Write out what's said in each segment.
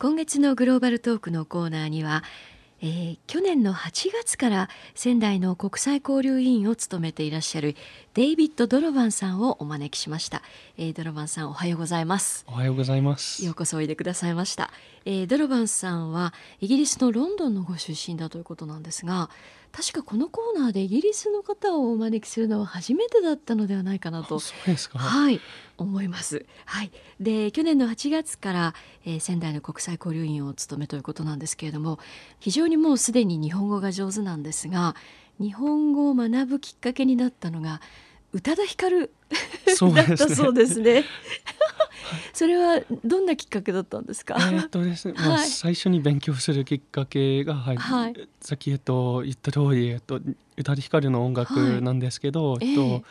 今月のグローバルトークのコーナーには、えー、去年の8月から仙台の国際交流委員を務めていらっしゃるデイビッド・ドロバンさんをお招きしました、えー、ドロバンさんおはようございます。おはようございます。ようこそおいでくださいました、えー、ドロバンさんはイギリスのロンドンのご出身だということなんですが確かこのコーナーでイギリスの方をお招きするのは初めてだったのではないかなとはい思います。はい、で去年の8月から、えー、仙台の国際交流員を務めということなんですけれども非常にもうすでに日本語が上手なんですが日本語を学ぶきっかけになったのが宇多田ヒカルだったそうですね。それはどんなきっかけだったんですか？えっとですね、まあ、最初に勉強するきっかけが、はい、はい、さっきえっと言った通り、えっと宇多田ヒカルの音楽なんですけど、はい、えっと、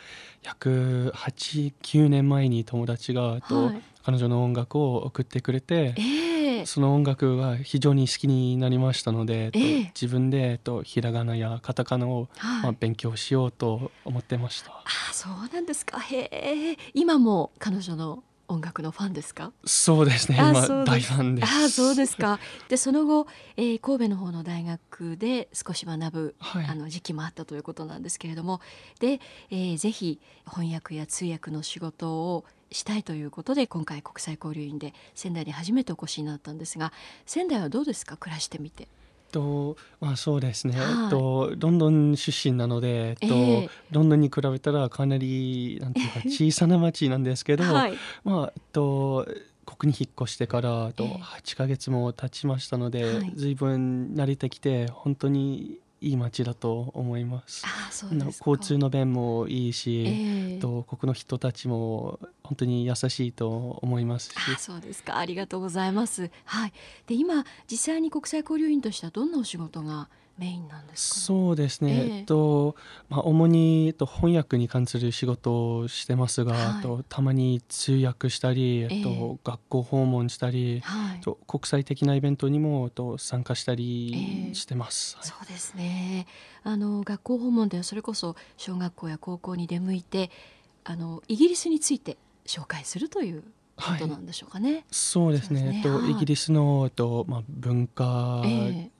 約八九年前に友達が、えっと、彼女の音楽を送ってくれて。えーその音楽は非常に好きになりましたので、えー、自分で、えっと、ひらがなやカタカナを、はい、まあ、勉強しようと思ってました。あそうなんですか。へえ。今も彼女の音楽のファンですか？そうですね。今大ファンです。あそうですか。でその後、えー、神戸の方の大学で少し学ぶ、はい、あの時期もあったということなんですけれども。で、えー、ぜひ翻訳や通訳の仕事をしたいということで今回国際交流員で仙台に初めてお越しになったんですが仙台はどうですか？暮らしてみて。とまあそうですね、はい、えっとロンドン出身なので、えっと、えー、ロンドンに比べたらかなりなんていうか小さな町なんですけど、はい、まあえっとここに引っ越してからと8か月も経ちましたので、えー、随分慣れてきて本当にいい街だと思います。あそうです交通の便もいいし、えー、とここの人たちも本当に優しいと思いますそうですか。ありがとうございます。はい。で今実際に国際交流員としてはどんなお仕事がメインなんですか、ね、そうですね、えー、えっとまあ、主に、と、翻訳に関する仕事をしてますが、はい、とたまに通訳したり、えっと、えー、学校訪問したり、はい、と国際的なイベントにもと参加したりしてます、えー、そうですね。あの学校訪問ではそれこそ小学校や高校に出向いてあのイギリスについて紹介するということなんでしょうかね。はい、そうですね。えっと、イギリスの、えっと、まあ、文化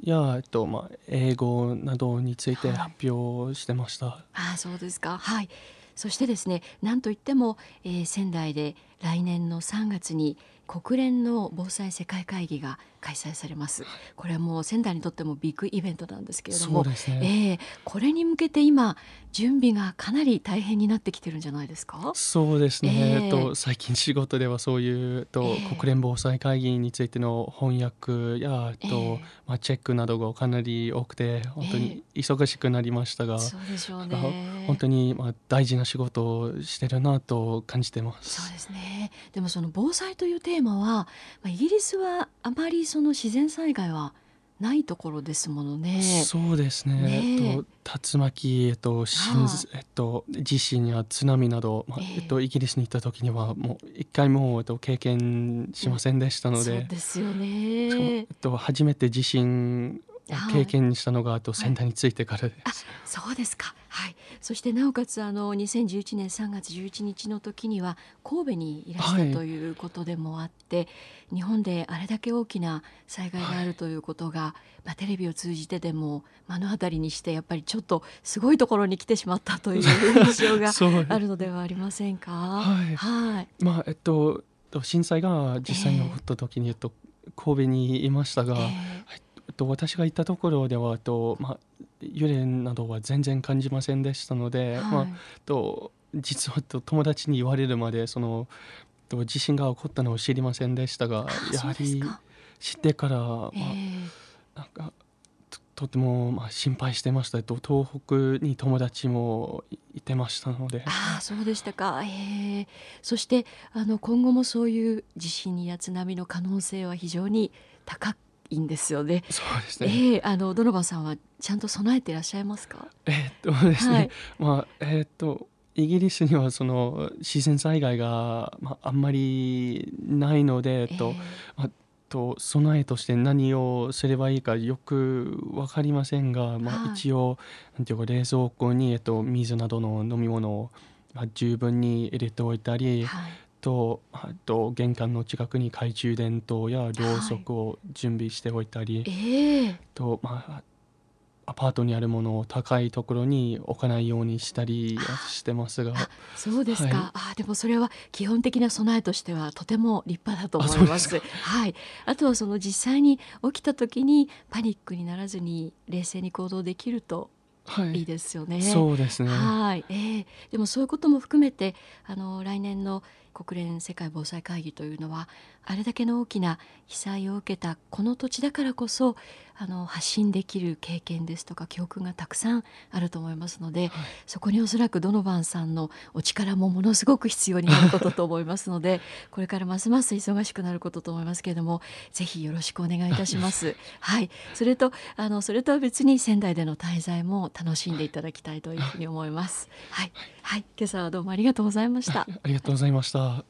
や、えっと、まあ、英語などについて発表してました。はい、あ、そうですか。はい。そしてですね、なんといっても、えー、仙台で来年の3月に国連の防災世界会議が開催されます。これはもう仙台にとってもビッグイベントなんですけれども、ねえー、これに向けて今準備がかなり大変になってきてるんじゃないですか？そうですね。えー、と最近仕事ではそういうと、えー、国連防災会議についての翻訳やと、えー、まあチェックなどがかなり多くて本当に忙しくなりましたが、そうでしょうね。本当にまあ大事な仕事をしてるなと感じてます。そうですね。でもその防災というテーマは、まあ、イギリスはあまりその自然災害はないところですものね。そうですね。ねえっと竜巻えっと震、えっと地震や津波など、まあ、えっとイギリスに行った時にはもう一回もえっと経験しませんでしたので、そうですよね。えっと初めて地震経験したのがあと仙台についてからです。はい、そうですか。はい。そしてなおかつあの2011年3月11日の時には神戸にいらしたということでもあって、はい、日本であれだけ大きな災害があるということが、はい、まあテレビを通じてでも目の当たりにしてやっぱりちょっとすごいところに来てしまったという印象が あるのではありませんか？はい。はい。まあえっと震災が実際に起こった時に、えっと神戸にいましたが、えーと、私が行ったところではと、まあ、揺れなどは全然感じませんでしたので、はい、まあ、と実はと友達に言われるまでそのと地震が起こったのを知りませんでしたがやはり知ってから、まあ、なんかとてもまあ心配してました。と東北に友達もいてましたので。ああそうでしたか、えー、そしてあの今後もそういう地震や津波の可能性は非常に高くいんですよね。そうですね。えー、あのドノバさんはちゃんと備えていらっしゃいますか？えー、っとですね、はい、まあえー、っとイギリスにはその自然災害がまああんまりないので、えっと、まあと備えとして何をすればいいかよく分かりませんが、まあ、一応、なんていうか冷蔵庫に、えっと、水などの飲み物を、まあ、十分に入れておいたり、はい、とあと玄関の近くに懐中電灯やろうそくを準備しておいたり、ええとまあアパートにあるものを高いところに置かないようにしたりしてますが、あ、そうですか。はいあ、でもそれは基本的な備えとしてはとても立派だと思いま。すすかはい。あとはその実際に起きた時にパニックにならずに冷静に行動できるとはいいいですよね。そうですね。はい、ええでもそういうことも含めてあの来年の国連世界防災会議というのはあれだけの大きな被災を受けたこの土地だからこそあの発信できる経験ですとか教訓がたくさんあると思いますので、はいそこにおそらくドノバンさんのお力もものすごく必要になることと思いますので これからますます忙しくなることと思いますけれどもぜひよろしくお願いいたします。はい、それとあのそれとは別に仙台での滞在も楽しんでいただきたいというふうに思います。はい、はい、今朝はどうもありがとうございました。ありがとうございました。uh,